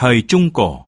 Thời Trung Cổ.